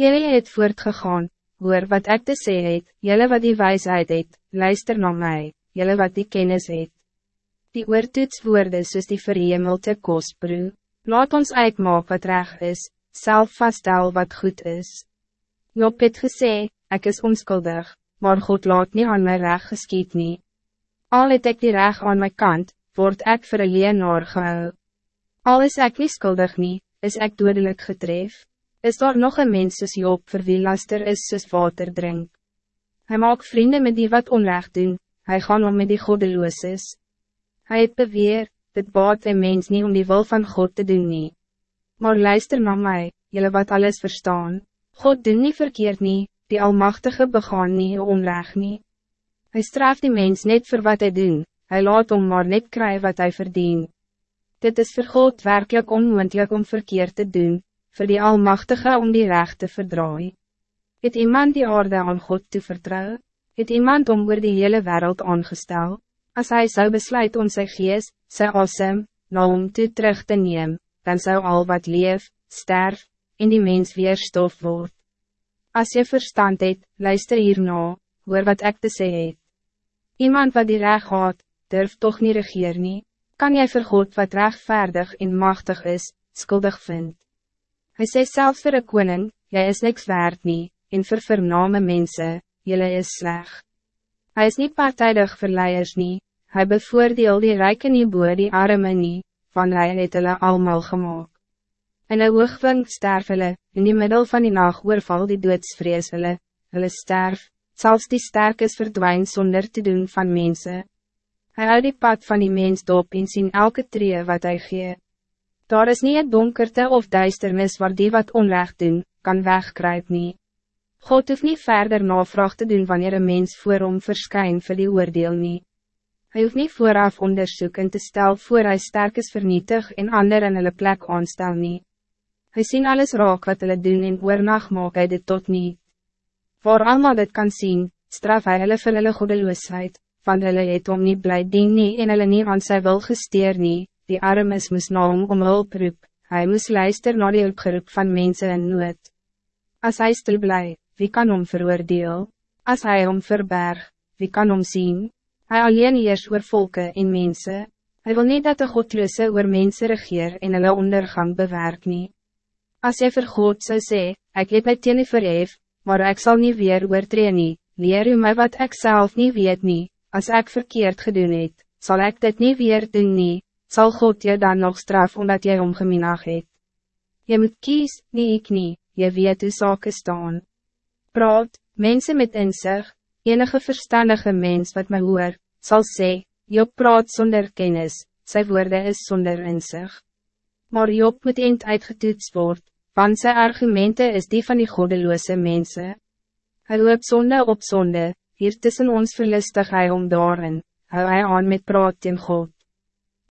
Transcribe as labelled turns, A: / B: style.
A: Jullie het voortgegaan, hoor wat ik te sê het, jylle wat die wijsheid het, luister naar mij, jylle wat die kennis het. Die oortoetswoorde soos die verhemelte kostbroe, laat ons uitmaak wat reg is, self vaststel wat goed is. Job het gesê, ek is onskuldig, maar God laat niet aan my reg geskiet nie. Al het ek die reg aan my kant, word ek vir een leenaar gehou. Al is ek nie skuldig nie, is ek dodelijk getref. Is daar nog een mens soos Job vir wie laster is soos water drink? Hij maakt vrienden met die wat onrecht doen, hij gaan om met die goddelooses. Hij het beweer, dit baat een mens niet om die wil van God te doen nie. Maar luister naar mij, jullie wat alles verstaan. God doen niet verkeerd nie, die Almachtige begaan nie onrecht nie. Hij straft die mens net voor wat hij doen, hij laat om maar net kry wat hij verdient. Dit is voor God werkelijk onmoendlik om verkeerd te doen, voor die Almachtige om die recht te verdraaien. Het iemand die aarde aan God te vertrouwen? Het iemand om oor die hele wereld aangestel? Als hij zou besluiten om sy gees, sy asem, na om toe terug te neem, dan zou al wat leef, sterf, en die mens weer stof word. Als je verstand het, luister hierna, hoor wat ik te sê het. Iemand wat die recht had, durft toch niet regeer nie, kan jij vir God wat rechtvaardig en machtig is, skuldig vind. Hij sê self vir een koning, jy is niks waard nie, en vir vername mense, jylle is sleg. Hij is niet partijdig vir leiers nie, hy bevoordeel die rijke nie boer die arme nie, van hy het hulle almal gemaakt. In een oogwink sterf hulle, in die middel van die nacht oorval die doodsvrees hulle, hulle sterf, zelfs die sterkes verdwijn zonder te doen van mensen. Hij houdt die pad van die mens dop en sien elke tree wat hij geeft. Daar is niet het donkerte of duisternis waar die wat onrecht doen, kan wegkruip nie. God hoeft niet verder navraag te doen wanneer een mens voor hom verskyn vir die oordeel nie. Hy hoeft niet vooraf onderzoek en te stel voor hij sterk is vernietig en ander in hulle plek aanstel nie. Hy sien alles raak wat hulle doen en oornag maak hy dit tot niet. Voor allemaal dit kan zien, straf hy hulle vir hulle goedeloosheid, van hulle het om nie blij dien nie en hulle nie aan sy wil gesteer nie, die armes moes na hom om hulp roep, hy moes luister na die hulpgeroep van mensen in nood. As hy stil bly, wie kan hom veroordeel? As hy hom verberg, wie kan hom zien? Hij alleen eers oor volke en mensen. Hij wil niet dat de godloose oor mensen regeer en hulle ondergang bewerk nie. As jy vir God zou sê, ek het my teen verhef, maar ik zal niet weer oortree nie, leer u my wat ik zelf niet weet nie, as ek verkeerd gedoen het, sal ek dit niet weer doen nie, zal God je dan nog straf omdat jij omgeminag het. Je moet kies, nie ik nie, je weet hoe zaken staan. Praat, mensen met inzicht, enige verstandige mens wat mij hoor, zal sê, Job praat zonder kennis, zijn woorden is zonder inzicht. Maar Job moet eind uitgetoets word, want zijn argumenten is die van die goddeloze mensen. Hij loopt zonde op zonde, hier tussen ons verlustig hij om daarin, hou hij aan met praat in God.